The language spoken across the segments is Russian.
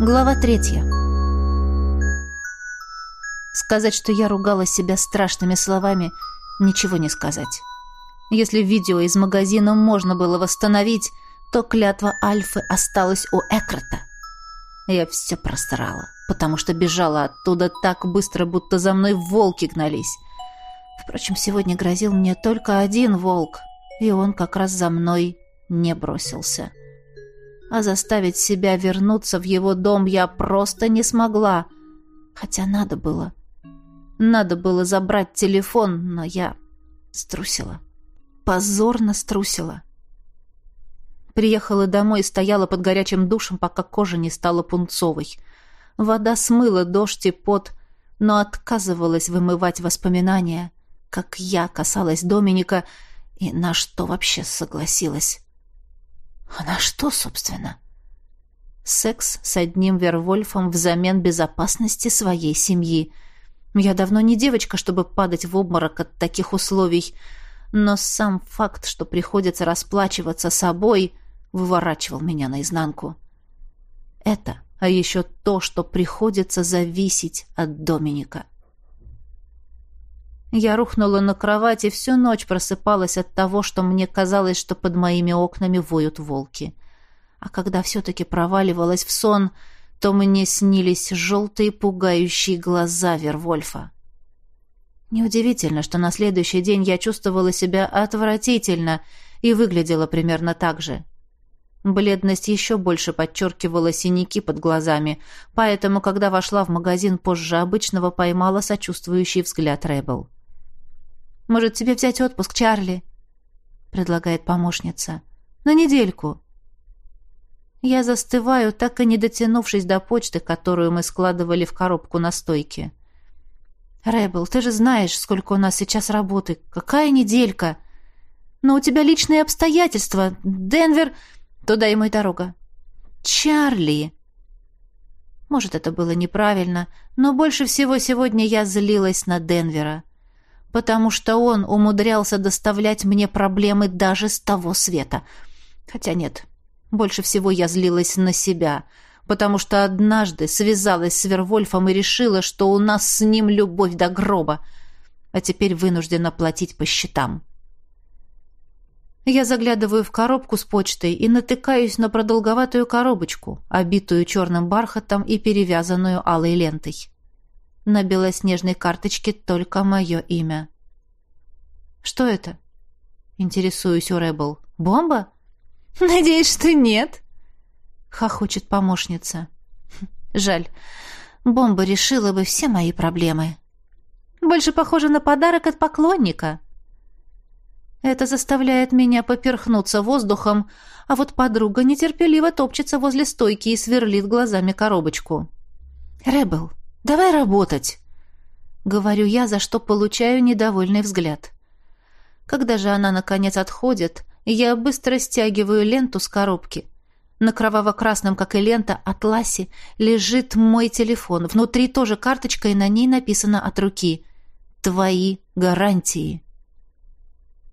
Глава третья. Сказать, что я ругала себя страшными словами, ничего не сказать. Если видео из магазина можно было восстановить, то клятва Альфы осталась у Экрата. Я все просрала, потому что бежала оттуда так быстро, будто за мной волки гнались. Впрочем, сегодня грозил мне только один волк, и он как раз за мной не бросился. А заставить себя вернуться в его дом я просто не смогла, хотя надо было. Надо было забрать телефон, но я струсила. Позорно струсила. Приехала домой и стояла под горячим душем, пока кожа не стала пунцовой. Вода смыла дождь и пот, но отказывалась вымывать воспоминания, как я касалась Доминика и на что вообще согласилась. А на что, собственно? Секс с одним Вервольфом взамен безопасности своей семьи. Я давно не девочка, чтобы падать в обморок от таких условий, но сам факт, что приходится расплачиваться собой, выворачивал меня наизнанку. Это, а еще то, что приходится зависеть от Доминика. Я рухнула на кровать и всю ночь просыпалась от того, что мне казалось, что под моими окнами воют волки. А когда все-таки проваливалась в сон, то мне снились желтые пугающие глаза Вервольфа. Неудивительно, что на следующий день я чувствовала себя отвратительно и выглядела примерно так же. Бледность еще больше подчеркивала синяки под глазами, поэтому, когда вошла в магазин позже обычного, поймала сочувствующий взгляд Рэббл. «Может, тебе взять отпуск, Чарли?» — предлагает помощница. «На недельку». Я застываю, так и не дотянувшись до почты, которую мы складывали в коробку на стойке. «Рэббл, ты же знаешь, сколько у нас сейчас работы. Какая неделька!» «Но у тебя личные обстоятельства. Денвер...» Туда и дорога. Чарли. Может, это было неправильно, но больше всего сегодня я злилась на Денвера, потому что он умудрялся доставлять мне проблемы даже с того света. Хотя нет, больше всего я злилась на себя, потому что однажды связалась с Вервольфом и решила, что у нас с ним любовь до гроба, а теперь вынуждена платить по счетам. Я заглядываю в коробку с почтой и натыкаюсь на продолговатую коробочку, обитую черным бархатом и перевязанную алой лентой. На белоснежной карточке только мое имя. «Что это?» — интересуюсь у Рэббл. «Бомба?» «Надеюсь, что нет», — хохочет помощница. «Жаль. Бомба решила бы все мои проблемы». «Больше похоже на подарок от поклонника», это заставляет меня поперхнуться воздухом, а вот подруга нетерпеливо топчется возле стойки и сверлит глазами коробочку. «Рэббл, давай работать!» Говорю я, за что получаю недовольный взгляд. Когда же она, наконец, отходит, я быстро стягиваю ленту с коробки. На кроваво-красном, как и лента, атласе лежит мой телефон. Внутри тоже карточка, и на ней написано от руки «Твои гарантии».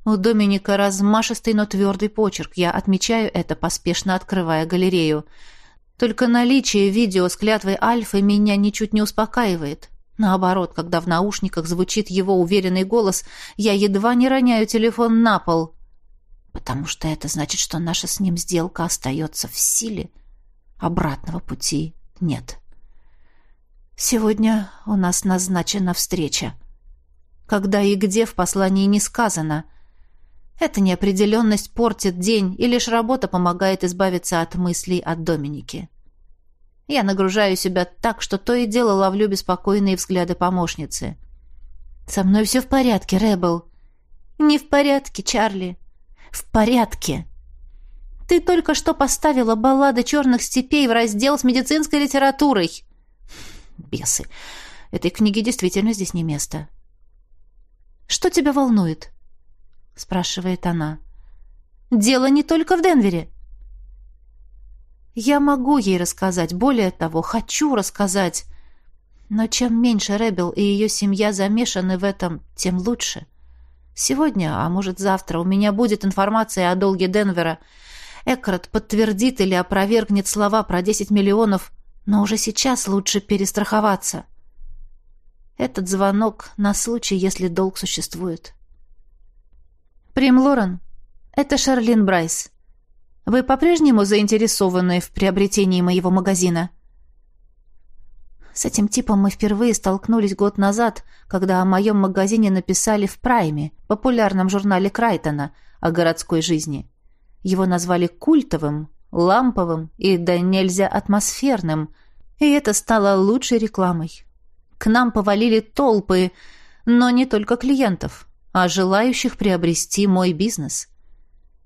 У Доминика размашистый, но твердый почерк. Я отмечаю это, поспешно открывая галерею. Только наличие видео с клятвой Альфы меня ничуть не успокаивает. Наоборот, когда в наушниках звучит его уверенный голос, я едва не роняю телефон на пол. Потому что это значит, что наша с ним сделка остается в силе. Обратного пути нет. Сегодня у нас назначена встреча. Когда и где в послании не сказано — эта неопределенность портит день, и лишь работа помогает избавиться от мыслей о Доминике. Я нагружаю себя так, что то и дело ловлю беспокойные взгляды помощницы. «Со мной все в порядке, Рэббл». «Не в порядке, Чарли». «В порядке». «Ты только что поставила баллады черных степей в раздел с медицинской литературой». «Бесы. Этой книге действительно здесь не место». «Что тебя волнует?» — спрашивает она. «Дело не только в Денвере». Я могу ей рассказать, более того, хочу рассказать. Но чем меньше Ребел и ее семья замешаны в этом, тем лучше. Сегодня, а может завтра, у меня будет информация о долге Денвера. Экрат подтвердит или опровергнет слова про 10 миллионов, Но уже сейчас лучше перестраховаться. Этот звонок на случай, если долг существует. «Прим Лорен, это Шарлин Брайс. Вы по-прежнему заинтересованы в приобретении моего магазина?» С этим типом мы впервые столкнулись год назад, когда о моем магазине написали в «Прайме», популярном журнале Крайтона, о городской жизни. Его назвали культовым, ламповым и да нельзя атмосферным, и это стало лучшей рекламой. К нам повалили толпы, но не только клиентов, а желающих приобрести мой бизнес.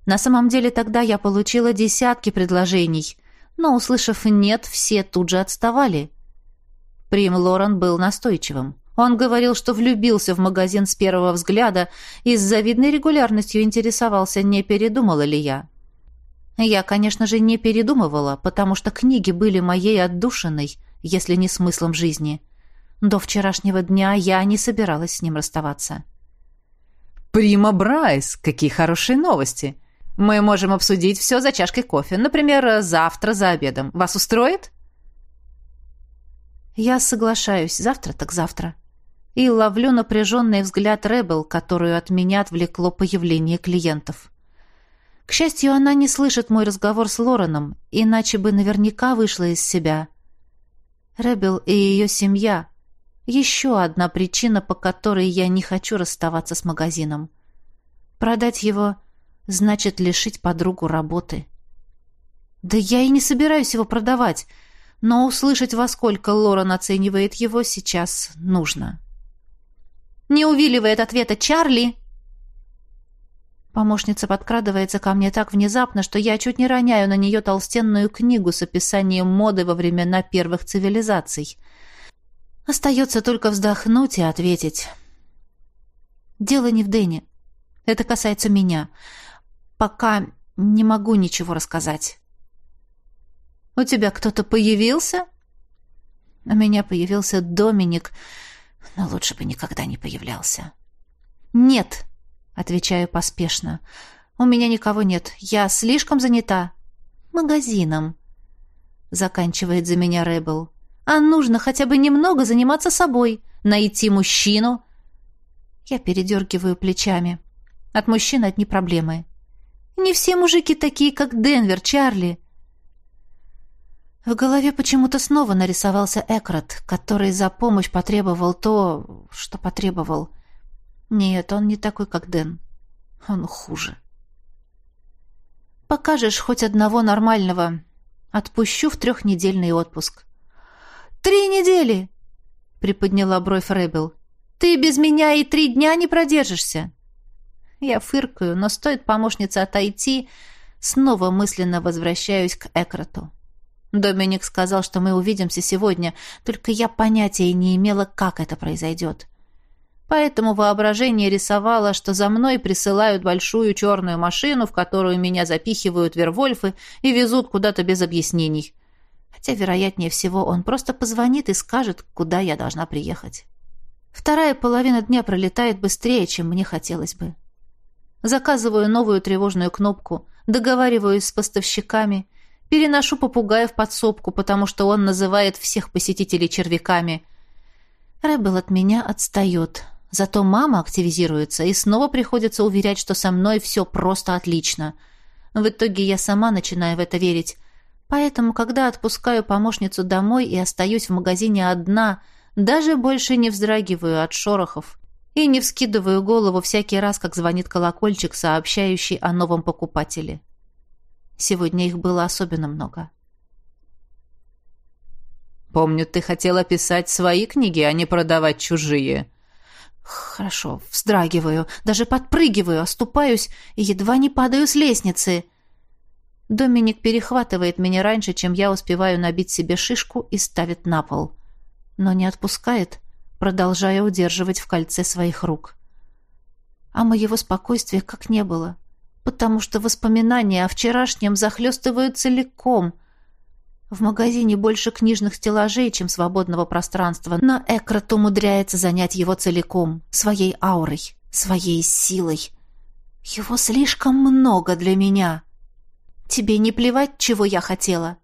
На самом деле тогда я получила десятки предложений, но, услышав «нет», все тут же отставали. Прим Лорен был настойчивым. Он говорил, что влюбился в магазин с первого взгляда и с завидной регулярностью интересовался, не передумала ли я. Я, конечно же, не передумывала, потому что книги были моей отдушиной, если не смыслом жизни. До вчерашнего дня я не собиралась с ним расставаться. «Прима Брайс! Какие хорошие новости! Мы можем обсудить все за чашкой кофе. Например, завтра за обедом. Вас устроит?» Я соглашаюсь. Завтра так завтра. И ловлю напряженный взгляд Ребел, которую от меня отвлекло появление клиентов. К счастью, она не слышит мой разговор с Лореном, иначе бы наверняка вышла из себя. Ребел и ее семья — еще одна причина, по которой я не хочу расставаться с магазином. Продать его значит лишить подругу работы. Да я и не собираюсь его продавать, но услышать, во сколько Лорен оценивает его, сейчас нужно. «Не увиливает ответа Чарли!» Помощница подкрадывается ко мне так внезапно, что я чуть не роняю на нее толстенную книгу с описанием моды во времена первых цивилизаций. Остается только вздохнуть и ответить. Дело не в Дэне. Это касается меня. Пока не могу ничего рассказать. «У тебя кто-то появился?» У меня появился Доминик, но лучше бы никогда не появлялся. «Нет!» Отвечаю поспешно. «У меня никого нет. Я слишком занята». «Магазином», — заканчивает за меня Рэббл. «А нужно хотя бы немного заниматься собой, найти мужчину». Я передергиваю плечами. От мужчин одни проблемы. «Не все мужики такие, как Денвер, Чарли». В голове почему-то снова нарисовался Экрат, который за помощь потребовал то, что потребовал — нет, он не такой, как Дэн. Он хуже. Покажешь хоть одного нормального. Отпущу в трехнедельный отпуск. Три недели! Приподняла бровь Рэббл. Ты без меня и три дня не продержишься. Я фыркаю, но стоит помощнице отойти, снова мысленно возвращаюсь к Экроту. Доминик сказал, что мы увидимся сегодня, только я понятия не имела, как это произойдет. Поэтому воображение рисовало, что за мной присылают большую черную машину, в которую меня запихивают вервольфы и везут куда-то без объяснений. Хотя, вероятнее всего, он просто позвонит и скажет, куда я должна приехать. Вторая половина дня пролетает быстрее, чем мне хотелось бы. Заказываю новую тревожную кнопку, договариваюсь с поставщиками, переношу попугая в подсобку, потому что он называет всех посетителей червяками. Рэббл от меня отстает, Зато мама активизируется, и снова приходится уверять, что со мной все просто отлично. В итоге я сама начинаю в это верить. Поэтому, когда отпускаю помощницу домой и остаюсь в магазине одна, даже больше не вздрагиваю от шорохов и не вскидываю голову всякий раз, как звонит колокольчик, сообщающий о новом покупателе. Сегодня их было особенно много. «Помню, ты хотела писать свои книги, а не продавать чужие», Хорошо, вздрагиваю, даже подпрыгиваю, оступаюсь и едва не падаю с лестницы. Доминик перехватывает меня раньше, чем я успеваю набить себе шишку и ставит на пол. Но не отпускает, продолжая удерживать в кольце своих рук. А моего спокойствия как не было, потому что воспоминания о вчерашнем захлестывают целиком — в магазине больше книжных стеллажей, чем свободного пространства, но Экрат умудряется занять его целиком, своей аурой, своей силой. Его слишком много для меня. Тебе не плевать, чего я хотела?»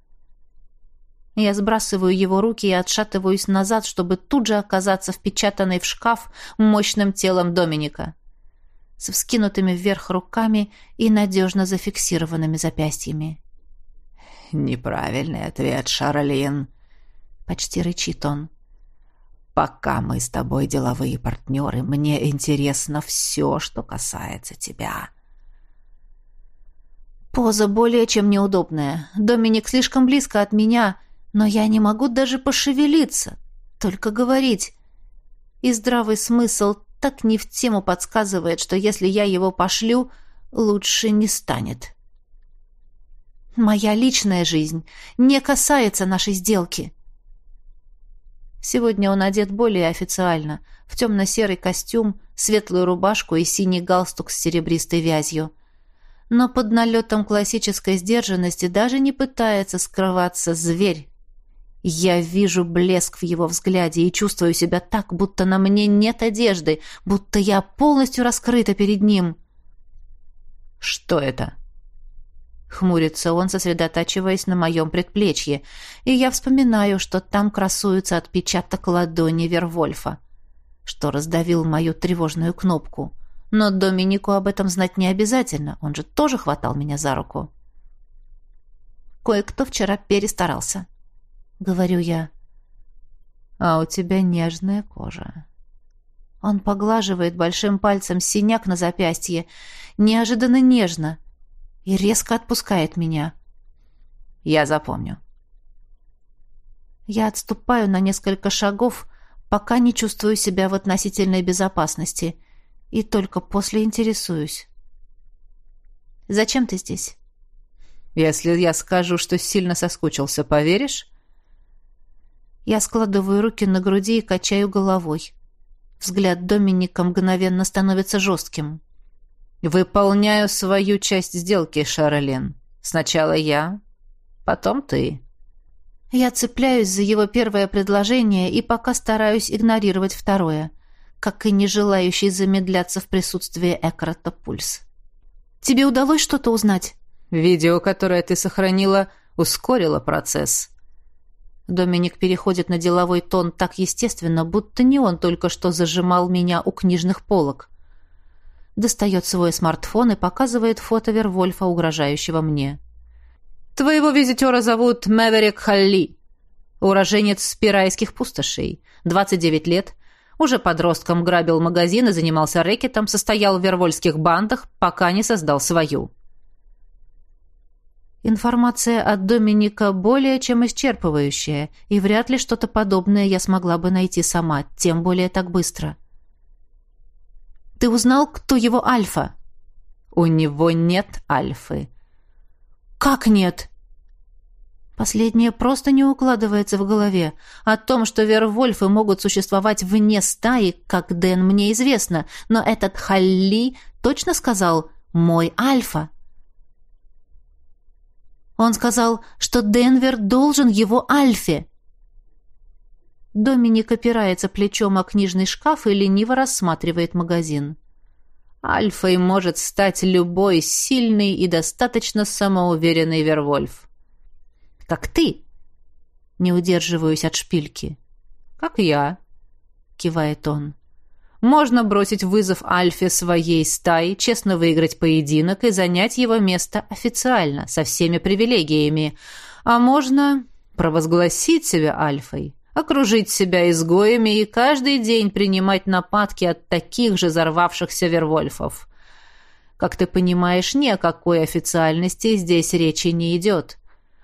Я сбрасываю его руки и отшатываюсь назад, чтобы тут же оказаться впечатанной в шкаф мощным телом Доминика. С вскинутыми вверх руками и надежно зафиксированными запястьями. «Неправильный ответ, Шарлин», — почти рычит он. «Пока мы с тобой деловые партнеры, мне интересно все, что касается тебя». Поза более чем неудобная. Доминик слишком близко от меня — но я не могу даже пошевелиться, только говорить. И здравый смысл так не в тему подсказывает, что если я его пошлю, лучше не станет. Моя личная жизнь не касается нашей сделки. Сегодня он одет более официально, в темно-серый костюм, светлую рубашку и синий галстук с серебристой вязью. Но под налетом классической сдержанности даже не пытается скрываться зверь, я вижу блеск в его взгляде и чувствую себя так, будто на мне нет одежды, будто я полностью раскрыта перед ним. «Что это?» Хмурится он, сосредотачиваясь на моем предплечье, и я вспоминаю, что там красуется отпечаток ладони Вервольфа, что раздавил мою тревожную кнопку. Но Доминику об этом знать не обязательно, он же тоже хватал меня за руку. Кое-кто вчера перестарался говорю я. А у тебя нежная кожа. Он поглаживает большим пальцем синяк на запястье, неожиданно нежно, и резко отпускает меня. Я запомню. Я отступаю на несколько шагов, пока не чувствую себя в относительной безопасности, и только после интересуюсь. «Зачем ты здесь?» «Если я скажу, что сильно соскучился, поверишь?» Я складываю руки на груди и качаю головой. Взгляд Доминика мгновенно становится жестким. «Выполняю свою часть сделки, Шарлен. Сначала я, потом ты». Я цепляюсь за его первое предложение и пока стараюсь игнорировать второе, как и не желающий замедляться в присутствии Экрота Пульс. «Тебе удалось что-то узнать?» «Видео, которое ты сохранила, ускорило процесс», Доминик переходит на деловой тон так естественно, будто не он только что зажимал меня у книжных полок. Достает свой смартфон и показывает фото Вервольфа, угрожающего мне. «Твоего визитера зовут Мэверик Халли. Уроженец спирайских пустошей. 29 лет. Уже подростком грабил магазин и занимался рэкетом, состоял в вервольских бандах, пока не создал свою». Информация от Доминика более чем исчерпывающая, и вряд ли что-то подобное я смогла бы найти сама, тем более так быстро. «Ты узнал, кто его альфа?» «У него нет альфы». «Как нет?» Последнее просто не укладывается в голове. О том, что вервольфы могут существовать вне стаи, как Дэн мне известно, но этот Халли точно сказал «мой альфа». Он сказал, что Денвер должен его Альфе. Доминик опирается плечом о книжный шкаф и лениво рассматривает магазин. Альфой может стать любой сильный и достаточно самоуверенный Вервольф. Как ты? Не удерживаюсь от шпильки. Как я, кивает он. Можно бросить вызов Альфе своей стаи, честно выиграть поединок и занять его место официально, со всеми привилегиями. А можно провозгласить себя Альфой, окружить себя изгоями и каждый день принимать нападки от таких же взорвавшихся вервольфов. Как ты понимаешь, ни о какой официальности здесь речи не идет.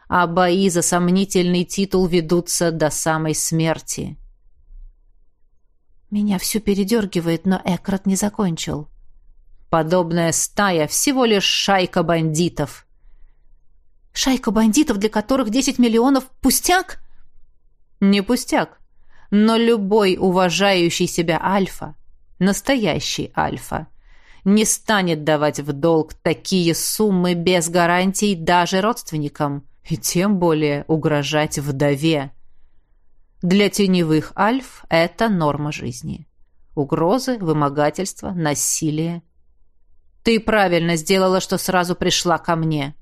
А бои за сомнительный титул ведутся до самой смерти. Меня всю передергивает, но Экрат не закончил. Подобная стая всего лишь шайка бандитов. Шайка бандитов, для которых 10 миллионов – пустяк? Не пустяк. Но любой уважающий себя альфа, настоящий альфа, не станет давать в долг такие суммы без гарантий даже родственникам, и тем более угрожать вдове. Для теневых альф это норма жизни. Угрозы, вымогательство, насилие. Ты правильно сделала, что сразу пришла ко мне.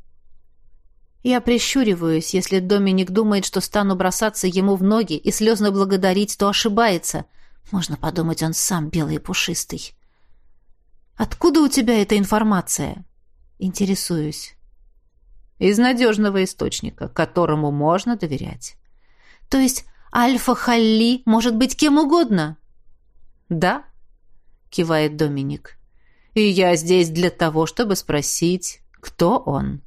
Я прищуриваюсь, если Доминик думает, что стану бросаться ему в ноги и слезно благодарить, то ошибается. Можно подумать, он сам белый и пушистый. «Откуда у тебя эта информация?» Интересуюсь. «Из надежного источника, которому можно доверять». «То есть Альфа-Халли может быть кем угодно?» «Да», — кивает Доминик. «И я здесь для того, чтобы спросить, кто он?»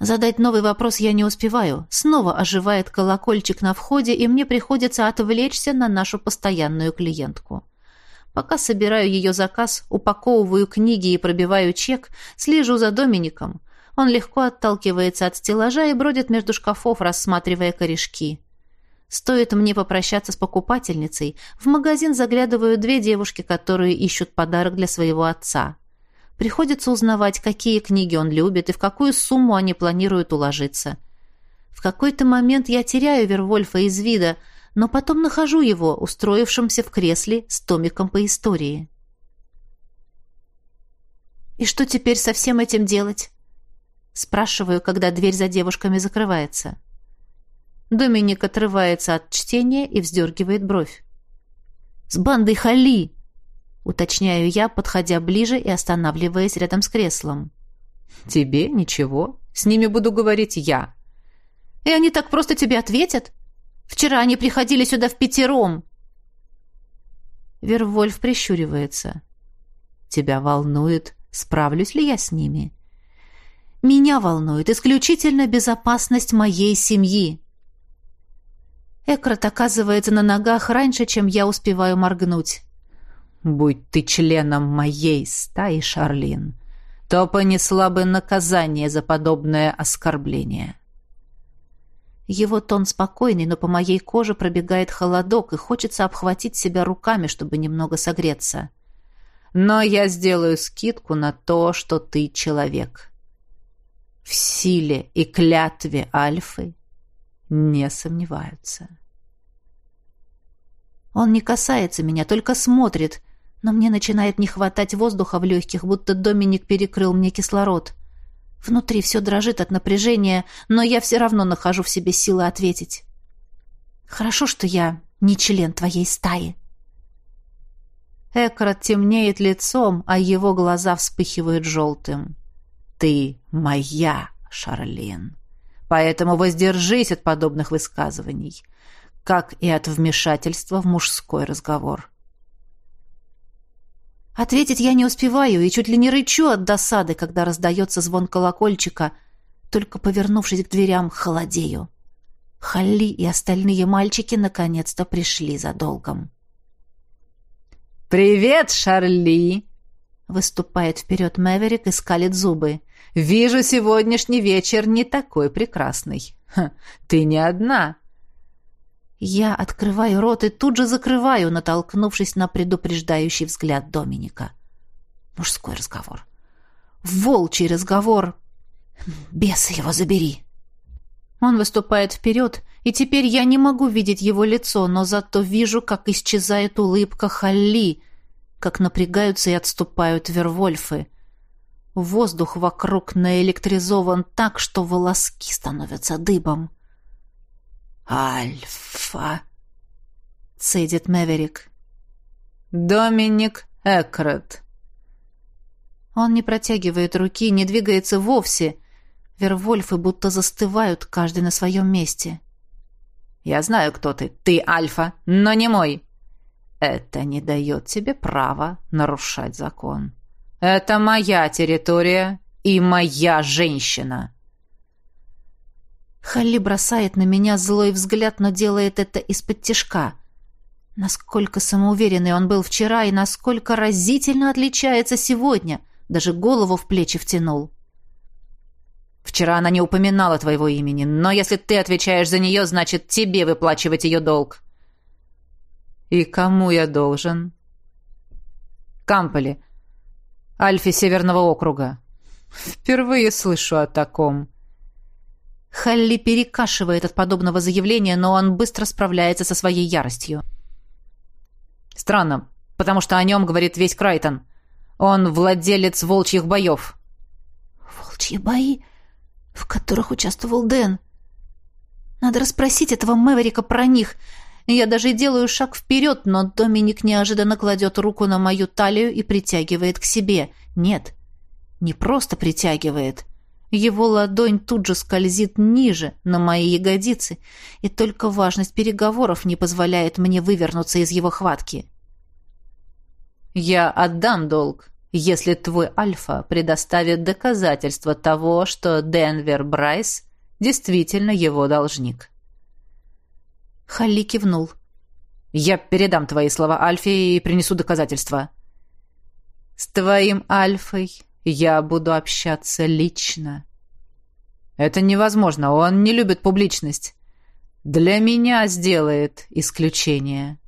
Задать новый вопрос я не успеваю. Снова оживает колокольчик на входе, и мне приходится отвлечься на нашу постоянную клиентку. Пока собираю ее заказ, упаковываю книги и пробиваю чек, слежу за Домиником. Он легко отталкивается от стеллажа и бродит между шкафов, рассматривая корешки. Стоит мне попрощаться с покупательницей, в магазин заглядывают две девушки, которые ищут подарок для своего отца. Приходится узнавать, какие книги он любит и в какую сумму они планируют уложиться. В какой-то момент я теряю Вервольфа из вида – но потом нахожу его, устроившимся в кресле с томиком по истории. «И что теперь со всем этим делать?» Спрашиваю, когда дверь за девушками закрывается. Доминик отрывается от чтения и вздергивает бровь. «С бандой Хали!» Уточняю я, подходя ближе и останавливаясь рядом с креслом. «Тебе ничего. С ними буду говорить я». «И они так просто тебе ответят?» Вчера они приходили сюда в пятером. Вервольф прищуривается. Тебя волнует, справлюсь ли я с ними? Меня волнует исключительно безопасность моей семьи. Экрат оказывается на ногах раньше, чем я успеваю моргнуть. Будь ты членом моей стаи, Шарлин, то понесла бы наказание за подобное оскорбление. Его тон спокойный, но по моей коже пробегает холодок, и хочется обхватить себя руками, чтобы немного согреться. Но я сделаю скидку на то, что ты человек. В силе и клятве Альфы не сомневаются. Он не касается меня, только смотрит, но мне начинает не хватать воздуха в легких, будто Доминик перекрыл мне кислород. — Внутри все дрожит от напряжения, но я все равно нахожу в себе силы ответить. «Хорошо, что я не член твоей стаи». Экрат темнеет лицом, а его глаза вспыхивают желтым. «Ты моя, Шарлин, поэтому воздержись от подобных высказываний, как и от вмешательства в мужской разговор». Ответить я не успеваю и чуть ли не рычу от досады, когда раздается звон колокольчика. Только повернувшись к дверям, холодею. Халли и остальные мальчики наконец-то пришли за долгом. «Привет, Шарли!» Выступает вперед Мэверик и скалит зубы. «Вижу, сегодняшний вечер не такой прекрасный. Ха, ты не одна. Я открываю рот и тут же закрываю, натолкнувшись на предупреждающий взгляд Доминика. Мужской разговор. Волчий разговор. Беса его забери. Он выступает вперед, и теперь я не могу видеть его лицо, но зато вижу, как исчезает улыбка Халли, как напрягаются и отступают вервольфы. Воздух вокруг наэлектризован так, что волоски становятся дыбом. «Альфа!» — цедит Мэверик. «Доминик Экрет». Он не протягивает руки, не двигается вовсе. Вервольфы будто застывают, каждый на своем месте. «Я знаю, кто ты. Ты Альфа, но не мой». «Это не дает тебе права нарушать закон». «Это моя территория и моя женщина». Халли бросает на меня злой взгляд, но делает это из-под тишка. Насколько самоуверенный он был вчера и насколько разительно отличается сегодня. Даже голову в плечи втянул. «Вчера она не упоминала твоего имени, но если ты отвечаешь за нее, значит, тебе выплачивать ее долг». «И кому я должен?» «Камполи, Альфе Северного округа». «Впервые слышу о таком». Халли перекашивает от подобного заявления, но он быстро справляется со своей яростью. «Странно, потому что о нем говорит весь Крайтон. Он владелец волчьих боев». «Волчьи бои? в которых участвовал Дэн. Надо расспросить этого Мэверика про них. Я даже делаю шаг вперед, но Доминик неожиданно кладет руку на мою талию и притягивает к себе. Нет, не просто притягивает. Его ладонь тут же скользит ниже, на мои ягодицы, и только важность переговоров не позволяет мне вывернуться из его хватки. «Я отдам долг, если твой Альфа предоставит доказательства того, что Денвер Брайс действительно его должник». Халли кивнул. «Я передам твои слова Альфе и принесу доказательства». «С твоим Альфой я буду общаться лично». «Это невозможно, он не любит публичность. Для меня сделает исключение».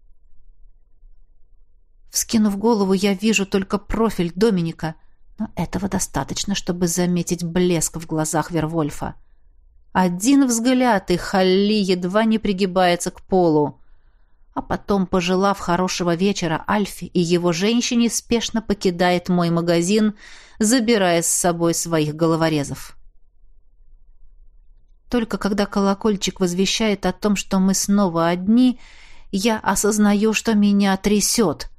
Вскинув голову, я вижу только профиль Доминика, но этого достаточно, чтобы заметить блеск в глазах Вервольфа. Один взгляд, и Халли едва не пригибается к полу. А потом, пожелав хорошего вечера Альфе и его женщине, спешно покидает мой магазин, забирая с собой своих головорезов. Только когда колокольчик возвещает о том, что мы снова одни, я осознаю, что меня трясет —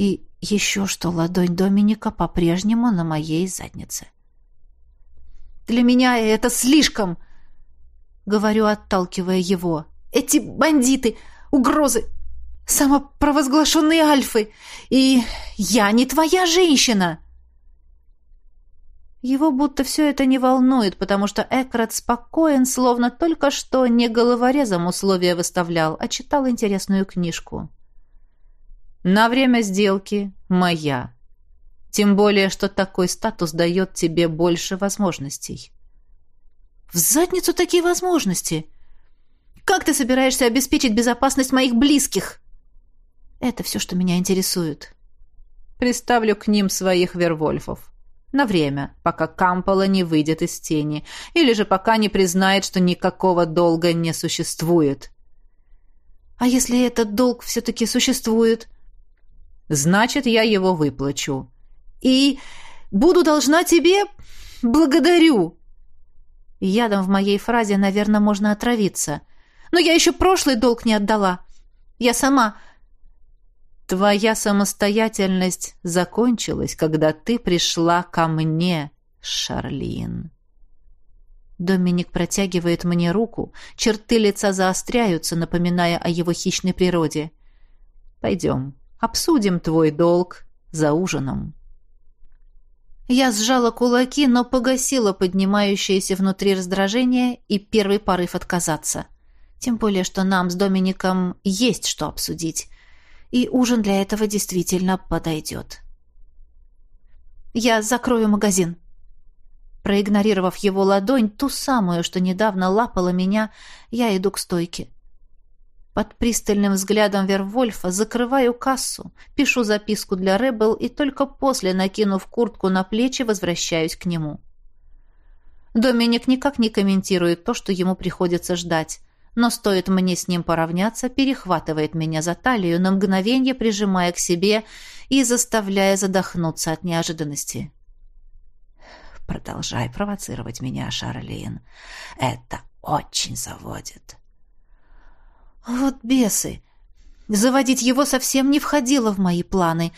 и еще что ладонь Доминика по-прежнему на моей заднице. «Для меня это слишком!» — говорю, отталкивая его. «Эти бандиты, угрозы, самопровозглашенные альфы, и я не твоя женщина!» Его будто все это не волнует, потому что Экрат спокоен, словно только что не головорезом условия выставлял, а читал интересную книжку. На время сделки моя. Тем более, что такой статус дает тебе больше возможностей. В задницу такие возможности. Как ты собираешься обеспечить безопасность моих близких? Это все, что меня интересует. Приставлю к ним своих вервольфов. На время, пока Кампола не выйдет из тени, или же пока не признает, что никакого долга не существует. А если этот долг все-таки существует — Значит, я его выплачу. И буду должна тебе... Благодарю. Ядом в моей фразе, наверное, можно отравиться. Но я еще прошлый долг не отдала. Я сама... Твоя самостоятельность закончилась, когда ты пришла ко мне, Шарлин. Доминик протягивает мне руку, черты лица заостряются, напоминая о его хищной природе. Пойдем. Обсудим твой долг за ужином». Я сжала кулаки, но погасила поднимающееся внутри раздражение и первый порыв отказаться. Тем более, что нам с Домиником есть что обсудить. И ужин для этого действительно подойдет. «Я закрою магазин». Проигнорировав его ладонь, ту самую, что недавно лапала меня, я иду к стойке. Под пристальным взглядом Вервольфа закрываю кассу, пишу записку для Ребел и только после, накинув куртку на плечи, возвращаюсь к нему. Доминик никак не комментирует то, что ему приходится ждать, но стоит мне с ним поравняться, перехватывает меня за талию, на мгновение прижимая к себе и заставляя задохнуться от неожиданности. «Продолжай провоцировать меня, Шарлин. Это очень заводит». Вот бесы! Заводить его совсем не входило в мои планы,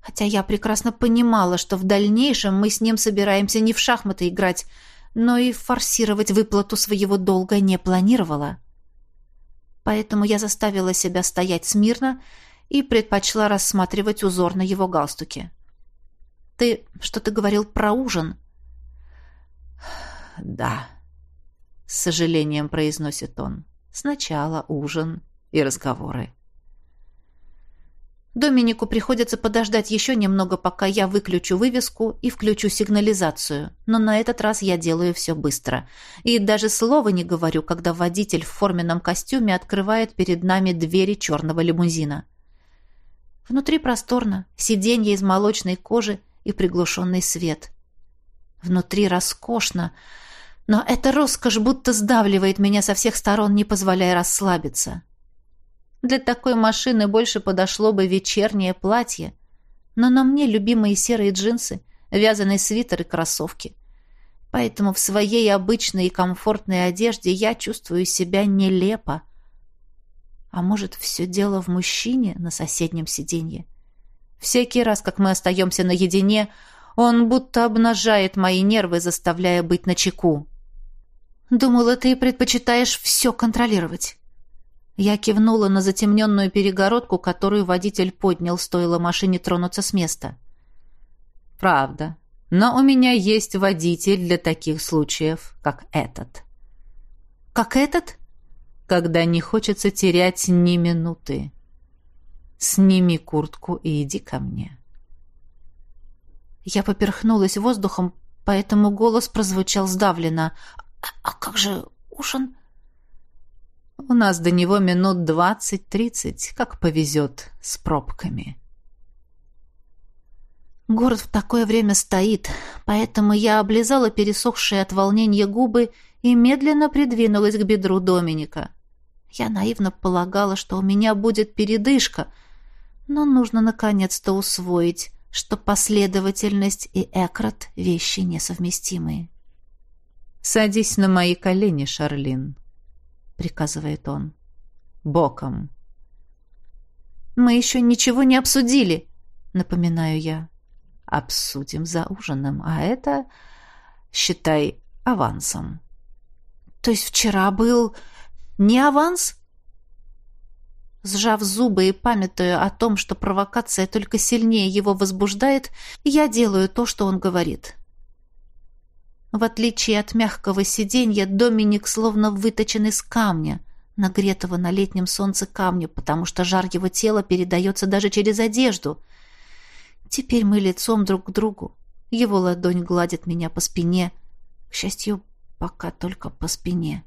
хотя я прекрасно понимала, что в дальнейшем мы с ним собираемся не в шахматы играть, но и форсировать выплату своего долга не планировала. Поэтому я заставила себя стоять смирно и предпочла рассматривать узор на его галстуке. «Ты что-то говорил про ужин?» «Да», — с сожалением произносит он. Сначала ужин и разговоры. Доминику приходится подождать еще немного, пока я выключу вывеску и включу сигнализацию. Но на этот раз я делаю все быстро. И даже слова не говорю, когда водитель в форменном костюме открывает перед нами двери черного лимузина. Внутри просторно, сиденье из молочной кожи и приглушенный свет. Внутри роскошно, но эта роскошь будто сдавливает меня со всех сторон, не позволяя расслабиться. Для такой машины больше подошло бы вечернее платье, но на мне любимые серые джинсы, вязаный свитер и кроссовки. Поэтому в своей обычной и комфортной одежде я чувствую себя нелепо. А может, все дело в мужчине на соседнем сиденье? Всякий раз, как мы остаемся наедине, он будто обнажает мои нервы, заставляя быть начеку. Думала, ты предпочитаешь все контролировать. Я кивнула на затемненную перегородку, которую водитель поднял, стоило машине тронуться с места. «Правда. Но у меня есть водитель для таких случаев, как этот». «Как этот?» «Когда не хочется терять ни минуты. Сними куртку и иди ко мне». Я поперхнулась воздухом, поэтому голос прозвучал сдавленно. «А, а как же ужин?» У нас до него минут двадцать-тридцать, как повезет, с пробками. Город в такое время стоит, поэтому я облизала пересохшие от волнения губы и медленно придвинулась к бедру Доминика. Я наивно полагала, что у меня будет передышка, но нужно наконец-то усвоить, что последовательность и экрат — вещи несовместимые. «Садись на мои колени, Шарлин», — приказывает он. «Боком». «Мы еще ничего не обсудили», — напоминаю я. «Обсудим за ужином, а это, считай, авансом». «То есть вчера был не аванс?» Сжав зубы и памятуя о том, что провокация только сильнее его возбуждает, я делаю то, что он говорит. В отличие от мягкого сиденья, Доминик словно выточен из камня, нагретого на летнем солнце камня, потому что жар его тела передается даже через одежду. Теперь мы лицом друг к другу. Его ладонь гладит меня по спине. К счастью, пока только по спине.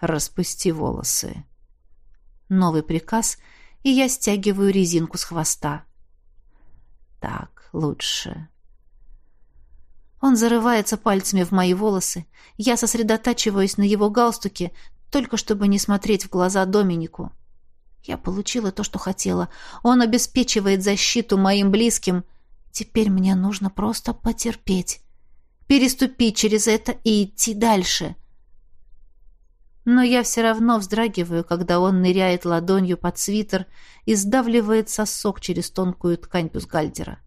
«Распусти волосы». Новый приказ, и я стягиваю резинку с хвоста. «Так, лучше». Он зарывается пальцами в мои волосы. Я сосредотачиваюсь на его галстуке, только чтобы не смотреть в глаза Доминику. Я получила то, что хотела. Он обеспечивает защиту моим близким. Теперь мне нужно просто потерпеть. Переступить через это и идти дальше. Но я все равно вздрагиваю, когда он ныряет ладонью под свитер и сдавливает сосок через тонкую ткань бюстгальтера.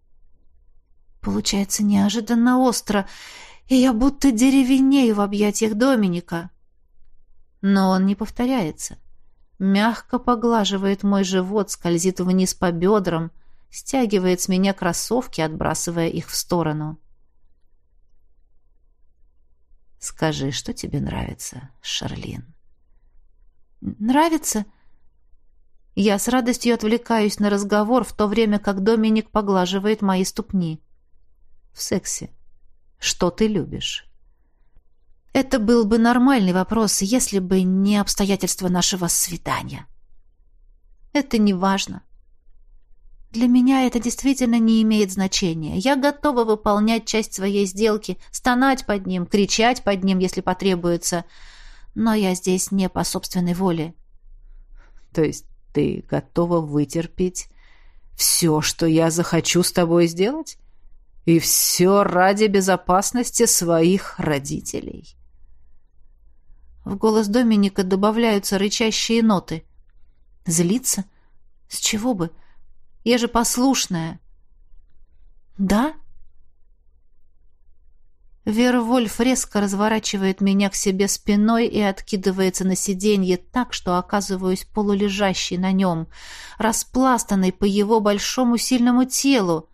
Получается неожиданно остро, и я будто деревенею в объятиях Доминика. Но он не повторяется. Мягко поглаживает мой живот, скользит вниз по бедрам, стягивает с меня кроссовки, отбрасывая их в сторону. «Скажи, что тебе нравится, Шарлин?» «Нравится?» Я с радостью отвлекаюсь на разговор, в то время как Доминик поглаживает мои ступни в сексе? Что ты любишь? Это был бы нормальный вопрос, если бы не обстоятельства нашего свидания. Это не важно. Для меня это действительно не имеет значения. Я готова выполнять часть своей сделки, стонать под ним, кричать под ним, если потребуется. Но я здесь не по собственной воле. То есть ты готова вытерпеть все, что я захочу с тобой сделать? И все ради безопасности своих родителей. В голос Доминика добавляются рычащие ноты. Злиться? С чего бы? Я же послушная. Да? Вервольф резко разворачивает меня к себе спиной и откидывается на сиденье так, что оказываюсь полулежащей на нем, распластанной по его большому сильному телу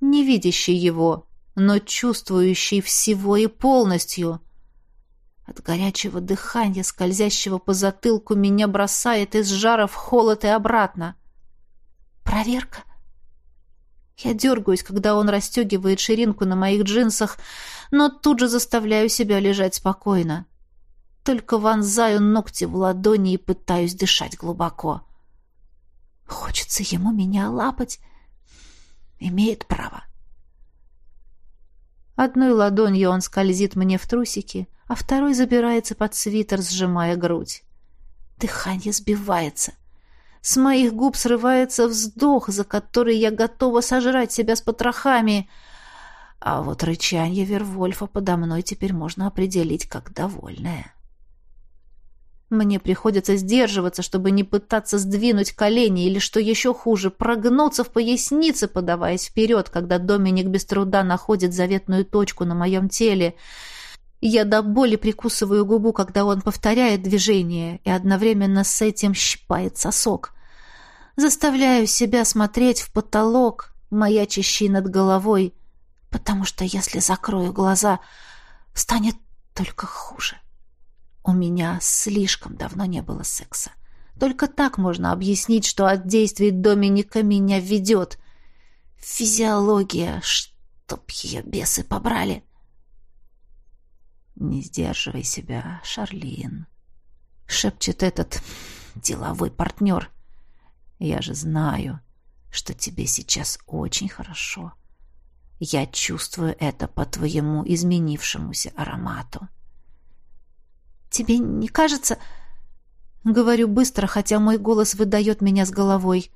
не видящий его, но чувствующий всего и полностью. От горячего дыхания, скользящего по затылку, меня бросает из жара в холод и обратно. Проверка. Я дергаюсь, когда он расстегивает ширинку на моих джинсах, но тут же заставляю себя лежать спокойно. Только вонзаю ногти в ладони и пытаюсь дышать глубоко. Хочется ему меня лапать, Имеет право. Одной ладонью он скользит мне в трусики, а второй забирается под свитер, сжимая грудь. Дыхание сбивается. С моих губ срывается вздох, за который я готова сожрать себя с потрохами. А вот рычанье Вервольфа подо мной теперь можно определить как довольное. Мне приходится сдерживаться, чтобы не пытаться сдвинуть колени или, что еще хуже, прогнуться в пояснице, подаваясь вперед, когда Доминик без труда находит заветную точку на моем теле. Я до боли прикусываю губу, когда он повторяет движение, и одновременно с этим щипает сосок. Заставляю себя смотреть в потолок, маячащий над головой, потому что если закрою глаза, станет только хуже. У меня слишком давно не было секса. Только так можно объяснить, что от действий Доминика меня ведет. Физиология, чтоб ее бесы побрали. «Не сдерживай себя, Шарлин», — шепчет этот деловой партнер. «Я же знаю, что тебе сейчас очень хорошо. Я чувствую это по твоему изменившемуся аромату». «Тебе не кажется...» Говорю быстро, хотя мой голос выдает меня с головой.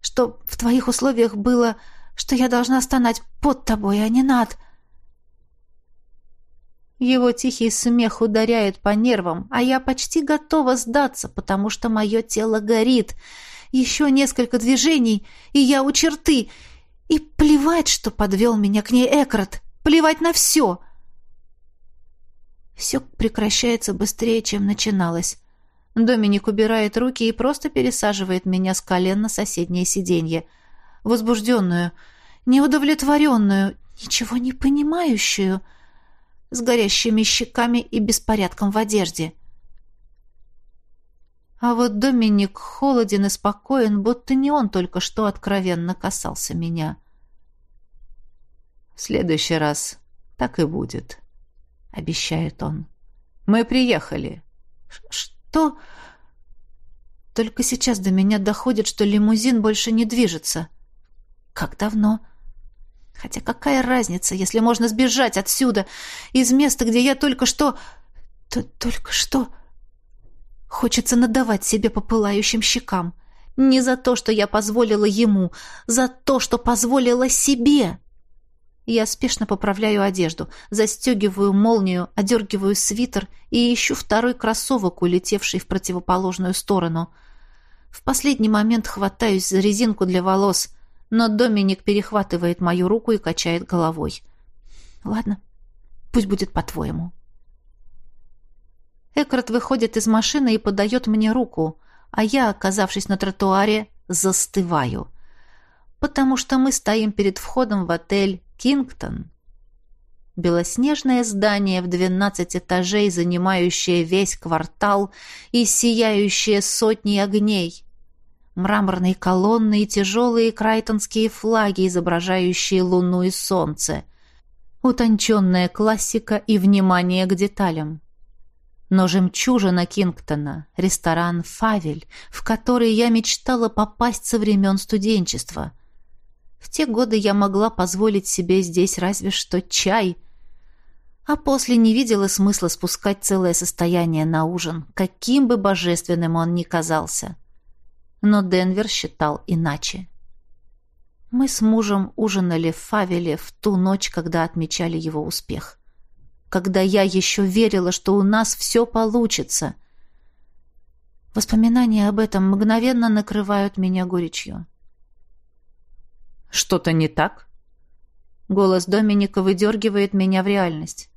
«Что в твоих условиях было, что я должна стонать под тобой, а не над...» Его тихий смех ударяет по нервам, а я почти готова сдаться, потому что мое тело горит. Еще несколько движений, и я у черты. И плевать, что подвел меня к ней Экрат. Плевать на все. — все прекращается быстрее, чем начиналось. Доминик убирает руки и просто пересаживает меня с колен на соседнее сиденье. Возбужденную, неудовлетворенную, ничего не понимающую, с горящими щеками и беспорядком в одежде. А вот Доминик холоден и спокоен, будто не он только что откровенно касался меня. В следующий раз так и будет обещает он. Мы приехали. Что? Только сейчас до меня доходит, что лимузин больше не движется. Как давно? Хотя какая разница, если можно сбежать отсюда, из места, где я только что... Т только что... Хочется надавать себе по пылающим щекам. Не за то, что я позволила ему, за то, что позволила себе. Я спешно поправляю одежду, застегиваю молнию, одергиваю свитер и ищу второй кроссовок, улетевший в противоположную сторону. В последний момент хватаюсь за резинку для волос, но Доминик перехватывает мою руку и качает головой. «Ладно, пусть будет по-твоему». Экрат выходит из машины и подает мне руку, а я, оказавшись на тротуаре, застываю, потому что мы стоим перед входом в отель Кингтон. Белоснежное здание в двенадцать этажей, занимающее весь квартал и сияющее сотней огней. Мраморные колонны и тяжелые крайтонские флаги, изображающие луну и солнце. Утонченная классика и внимание к деталям. Но жемчужина Кингтона — ресторан «Фавель», в который я мечтала попасть со времен студенчества — в те годы я могла позволить себе здесь разве что чай, а после не видела смысла спускать целое состояние на ужин, каким бы божественным он ни казался. Но Денвер считал иначе. Мы с мужем ужинали в Фавеле в ту ночь, когда отмечали его успех. Когда я еще верила, что у нас все получится. Воспоминания об этом мгновенно накрывают меня горечью. Что-то не так? Голос Доминика выдергивает меня в реальность.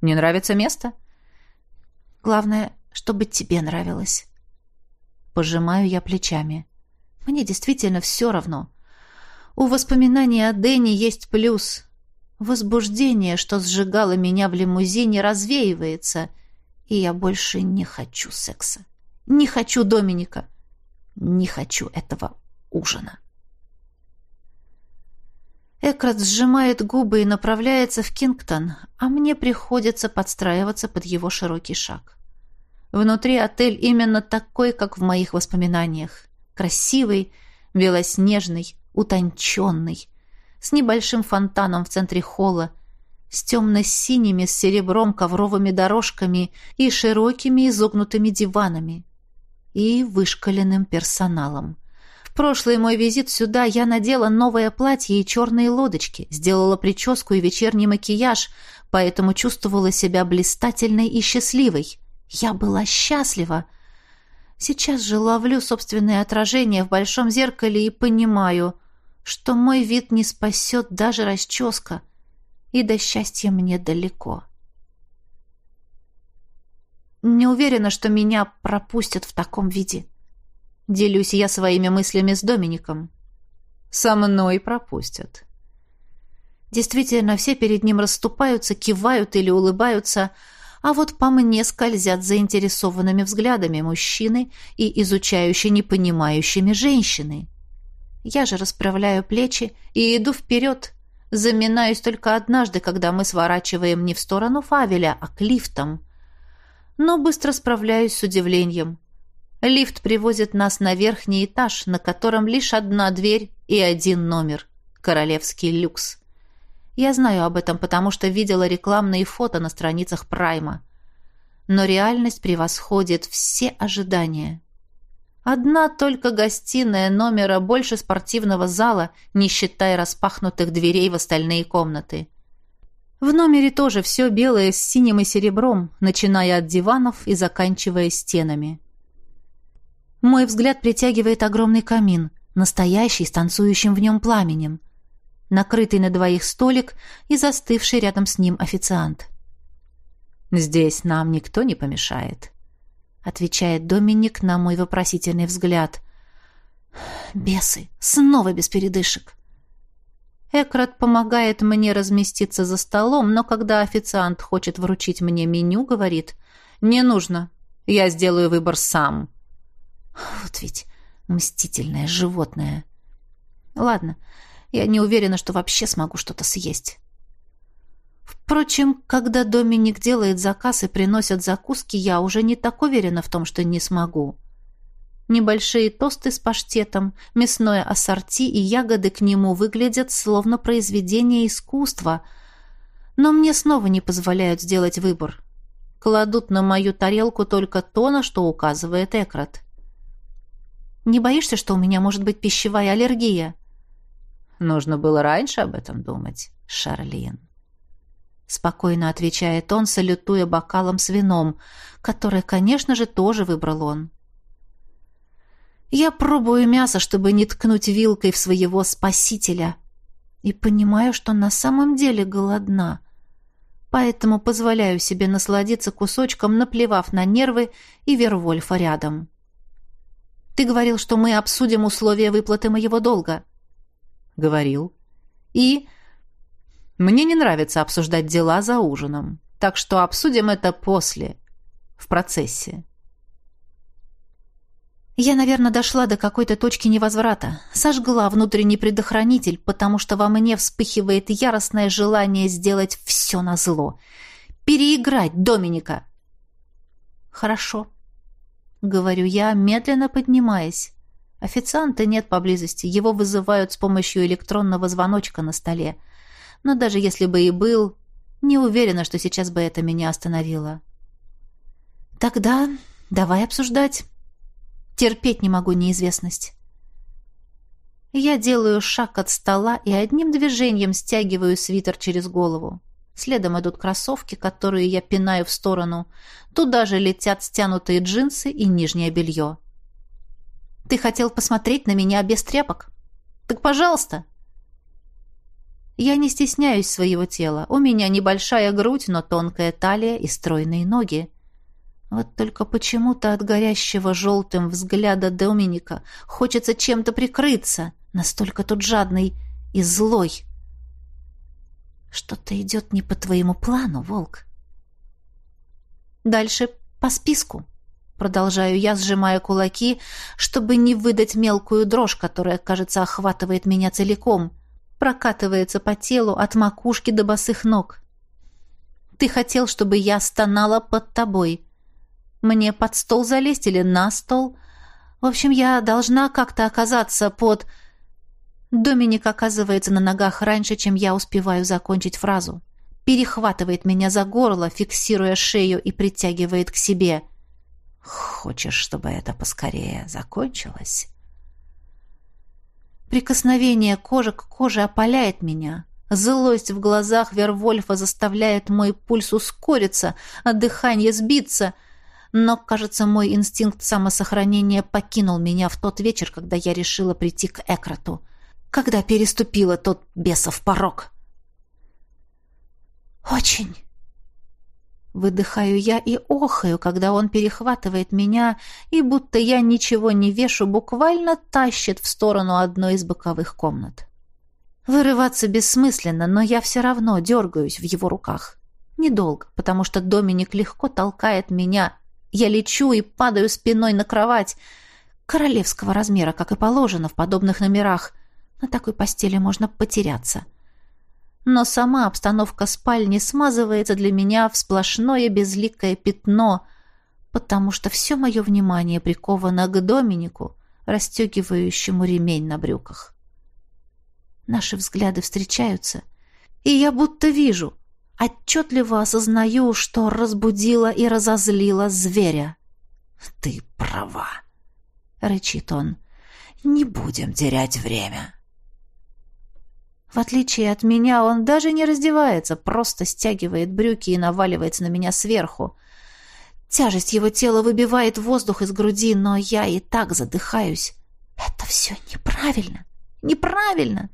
Не нравится место? Главное, чтобы тебе нравилось. Пожимаю я плечами. Мне действительно все равно. У воспоминаний о Дэне есть плюс. Возбуждение, что сжигало меня в лимузине, развеивается, и я больше не хочу секса. Не хочу Доминика. Не хочу этого ужина. Экрат сжимает губы и направляется в Кингтон, а мне приходится подстраиваться под его широкий шаг. Внутри отель именно такой, как в моих воспоминаниях. Красивый, белоснежный, утонченный, с небольшим фонтаном в центре холла, с темно-синими с серебром ковровыми дорожками и широкими изогнутыми диванами, и вышкаленным персоналом Прошлый мой визит сюда я надела новое платье и черные лодочки, сделала прическу и вечерний макияж, поэтому чувствовала себя блистательной и счастливой. Я была счастлива. Сейчас же ловлю собственное отражение в большом зеркале и понимаю, что мой вид не спасет даже расческа, и до счастья мне далеко. Не уверена, что меня пропустят в таком виде. Делюсь я своими мыслями с Домиником. Со мной пропустят. Действительно, все перед ним расступаются, кивают или улыбаются, а вот по мне скользят заинтересованными взглядами мужчины и изучающие непонимающими женщины. Я же расправляю плечи и иду вперед, заминаюсь только однажды, когда мы сворачиваем не в сторону Фавеля, а к лифтам. Но быстро справляюсь с удивлением. Лифт привозит нас на верхний этаж, на котором лишь одна дверь и один номер — королевский люкс. Я знаю об этом, потому что видела рекламные фото на страницах Прайма. Но реальность превосходит все ожидания. Одна только гостиная номера больше спортивного зала, не считая распахнутых дверей в остальные комнаты. В номере тоже все белое с синим и серебром, начиная от диванов и заканчивая стенами. Мой взгляд притягивает огромный камин, настоящий, с танцующим в нем пламенем – накрытый на двоих столик и застывший рядом с ним официант. «Здесь нам никто не помешает», — отвечает Доминик на мой вопросительный взгляд. «Бесы! Снова без передышек!» Экрат помогает мне разместиться за столом, но когда официант хочет вручить мне меню, говорит «Не нужно, я сделаю выбор сам». Вот ведь мстительное животное. Ладно, я не уверена, что вообще смогу что-то съесть. Впрочем, когда Доминик делает заказ и приносят закуски, я уже не так уверена в том, что не смогу. Небольшие тосты с паштетом, мясное ассорти и ягоды к нему выглядят словно произведение искусства, но мне снова не позволяют сделать выбор. Кладут на мою тарелку только то, на что указывает Экрат. «Не боишься, что у меня может быть пищевая аллергия?» Нужно было раньше об этом думать, Шарлин. Спокойно отвечает он, салютуя бокалом с вином, которое, конечно же, тоже выбрал он. Я пробую мясо, чтобы не ткнуть вилкой в своего спасителя, и понимаю, что на самом деле голодна. Поэтому позволяю себе насладиться кусочком, наплевав на нервы и Вервольфа рядом. Ты говорил, что мы обсудим условия выплаты моего долга. Говорил. И мне не нравится обсуждать дела за ужином. Так что обсудим это после, в процессе. Я, наверное, дошла до какой-то точки невозврата. Сожгла внутренний предохранитель, потому что во мне вспыхивает яростное желание сделать все на зло. Переиграть Доминика. Хорошо, говорю я, медленно поднимаясь. Официанта нет поблизости, его вызывают с помощью электронного звоночка на столе. Но даже если бы и был, не уверена, что сейчас бы это меня остановило. Тогда давай обсуждать. Терпеть не могу неизвестность. Я делаю шаг от стола и одним движением стягиваю свитер через голову. Следом идут кроссовки, которые я пинаю в сторону. Туда же летят стянутые джинсы и нижнее белье. Ты хотел посмотреть на меня без тряпок? Так пожалуйста. Я не стесняюсь своего тела. У меня небольшая грудь, но тонкая талия и стройные ноги. Вот только почему-то от горящего желтым взгляда Доминика хочется чем-то прикрыться, настолько тут жадный и злой. Что-то идет не по твоему плану, волк. Дальше по списку. Продолжаю я, сжимая кулаки, чтобы не выдать мелкую дрожь, которая, кажется, охватывает меня целиком. Прокатывается по телу от макушки до босых ног. Ты хотел, чтобы я стонала под тобой. Мне под стол залезть или на стол? В общем, я должна как-то оказаться под... Доминик оказывается на ногах раньше, чем я успеваю закончить фразу. Перехватывает меня за горло, фиксируя шею и притягивает к себе — Хочешь, чтобы это поскорее закончилось? Прикосновение кожи к коже опаляет меня. Злость в глазах Вервольфа заставляет мой пульс ускориться, а дыхание сбиться. Но, кажется, мой инстинкт самосохранения покинул меня в тот вечер, когда я решила прийти к Экроту. Когда переступила тот бесов порог. «Очень!» Выдыхаю я и охаю, когда он перехватывает меня и, будто я ничего не вешу, буквально тащит в сторону одной из боковых комнат. Вырываться бессмысленно, но я все равно дергаюсь в его руках. Недолго, потому что Доминик легко толкает меня. Я лечу и падаю спиной на кровать. Королевского размера, как и положено в подобных номерах. На такой постели можно потеряться. — но сама обстановка спальни смазывается для меня в сплошное безликое пятно, потому что все мое внимание приковано к Доминику, расстегивающему ремень на брюках. Наши взгляды встречаются, и я будто вижу, отчетливо осознаю, что разбудила и разозлила зверя. «Ты права», — рычит он, — «не будем терять время». В отличие от меня, он даже не раздевается, просто стягивает брюки и наваливается на меня сверху. Тяжесть его тела выбивает воздух из груди, но я и так задыхаюсь. Это все неправильно. Неправильно.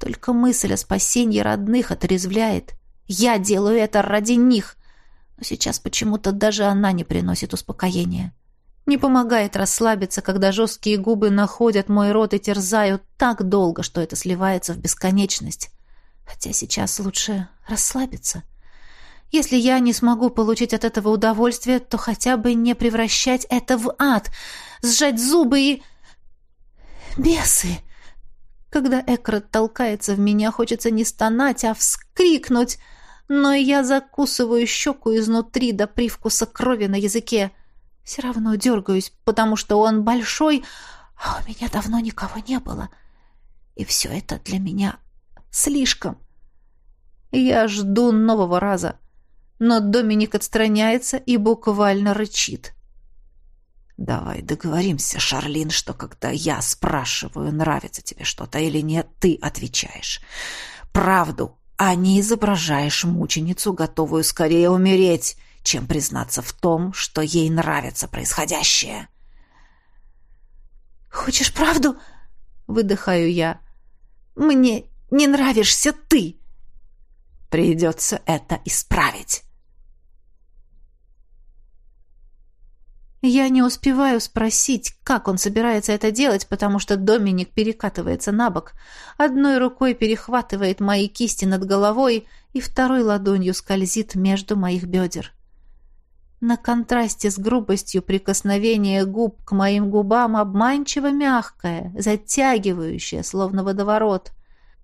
Только мысль о спасении родных отрезвляет. Я делаю это ради них. Но сейчас почему-то даже она не приносит успокоения. Не помогает расслабиться, когда жесткие губы находят мой рот и терзают так долго, что это сливается в бесконечность. Хотя сейчас лучше расслабиться. Если я не смогу получить от этого удовольствие, то хотя бы не превращать это в ад, сжать зубы и... Бесы! Когда Экрат толкается в меня, хочется не стонать, а вскрикнуть, но я закусываю щеку изнутри до привкуса крови на языке — все равно дергаюсь, потому что он большой, а у меня давно никого не было. И все это для меня слишком. Я жду нового раза. Но Доминик отстраняется и буквально рычит. «Давай договоримся, Шарлин, что когда я спрашиваю, нравится тебе что-то или нет, ты отвечаешь. Правду, а не изображаешь мученицу, готовую скорее умереть чем признаться в том, что ей нравится происходящее. «Хочешь правду?» — выдыхаю я. «Мне не нравишься ты!» «Придется это исправить!» Я не успеваю спросить, как он собирается это делать, потому что Доминик перекатывается на бок, одной рукой перехватывает мои кисти над головой и второй ладонью скользит между моих бедер. На контрасте с грубостью прикосновение губ к моим губам обманчиво мягкое, затягивающее, словно водоворот.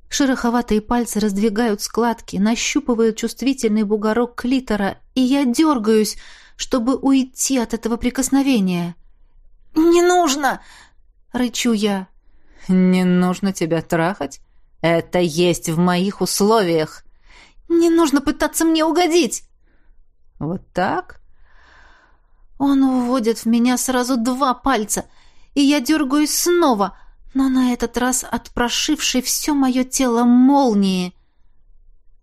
Шероховатые пальцы раздвигают складки, нащупывают чувствительный бугорок клитора, и я дергаюсь, чтобы уйти от этого прикосновения. «Не нужно!» — рычу я. «Не нужно тебя трахать? Это есть в моих условиях!» «Не нужно пытаться мне угодить!» «Вот так?» Он уводит в меня сразу два пальца, и я дергаюсь снова, но на этот раз от прошившей все мое тело молнии.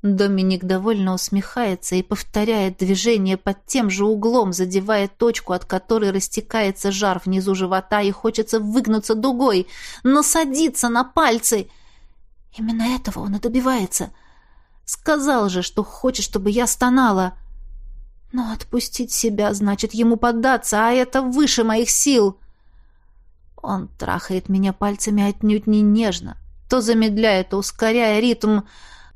Доминик довольно усмехается и повторяет движение под тем же углом, задевая точку, от которой растекается жар внизу живота и хочется выгнуться дугой, но садиться на пальцы. Именно этого он и добивается. Сказал же, что хочет, чтобы я стонала. — но отпустить себя значит ему поддаться, а это выше моих сил. Он трахает меня пальцами отнюдь не нежно, то замедляя, то ускоряя ритм,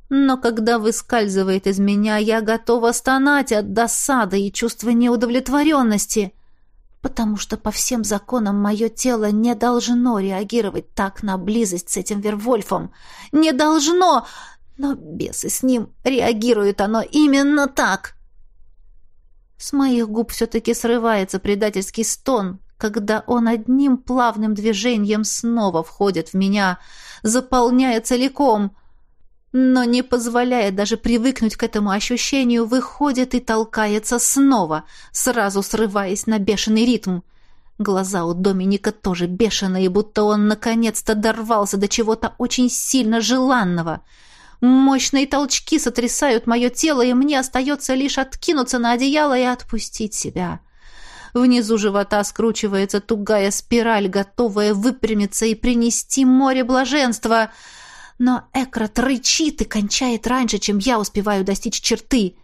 но когда выскальзывает из меня, я готова стонать от досады и чувства неудовлетворенности, потому что по всем законам мое тело не должно реагировать так на близость с этим Вервольфом. Не должно, но бесы с ним реагирует оно именно так. С моих губ все-таки срывается предательский стон, когда он одним плавным движением снова входит в меня, заполняя целиком, но не позволяя даже привыкнуть к этому ощущению, выходит и толкается снова, сразу срываясь на бешеный ритм. Глаза у Доминика тоже бешеные, будто он наконец-то дорвался до чего-то очень сильно желанного. Мощные толчки сотрясают мое тело, и мне остается лишь откинуться на одеяло и отпустить себя. Внизу живота скручивается тугая спираль, готовая выпрямиться и принести море блаженства. Но Экрат рычит и кончает раньше, чем я успеваю достичь черты.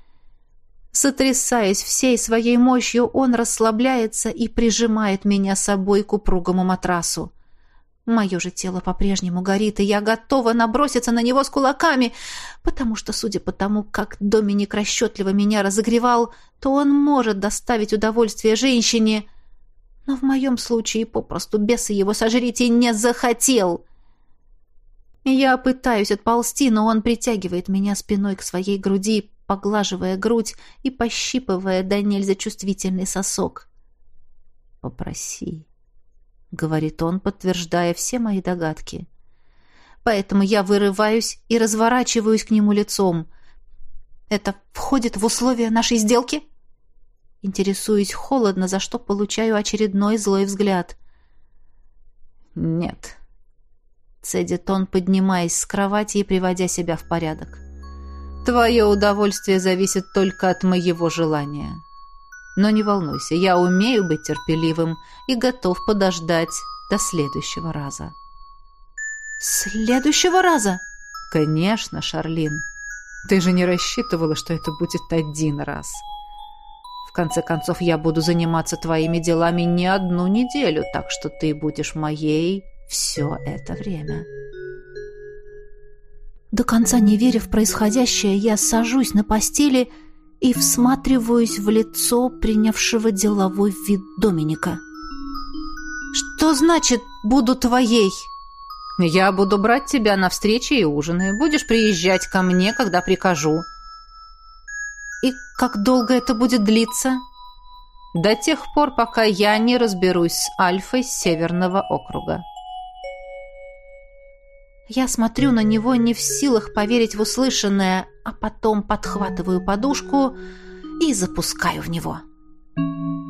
Сотрясаясь всей своей мощью, он расслабляется и прижимает меня собой к упругому матрасу. Мое же тело по-прежнему горит, и я готова наброситься на него с кулаками, потому что, судя по тому, как Доминик расчетливо меня разогревал, то он может доставить удовольствие женщине. Но в моем случае попросту бесы его сожрить и не захотел. Я пытаюсь отползти, но он притягивает меня спиной к своей груди, поглаживая грудь и пощипывая до нельзя чувствительный сосок. «Попроси», — говорит он, подтверждая все мои догадки. Поэтому я вырываюсь и разворачиваюсь к нему лицом. «Это входит в условия нашей сделки?» Интересуюсь холодно, за что получаю очередной злой взгляд. «Нет», — цедит он, поднимаясь с кровати и приводя себя в порядок. Твое удовольствие зависит только от моего желания. Но не волнуйся, я умею быть терпеливым и готов подождать до следующего раза. Следующего раза? Конечно, Шарлин. Ты же не рассчитывала, что это будет один раз. В конце концов, я буду заниматься твоими делами не одну неделю, так что ты будешь моей все это время. До конца не веря в происходящее, я сажусь на постели и всматриваюсь в лицо принявшего деловой вид Доминика. «Что значит «буду твоей»?» «Я буду брать тебя на встречи и ужины. Будешь приезжать ко мне, когда прикажу». «И как долго это будет длиться?» «До тех пор, пока я не разберусь с Альфой Северного округа». Я смотрю на него не в силах поверить в услышанное, а потом подхватываю подушку и запускаю в него. Thank you.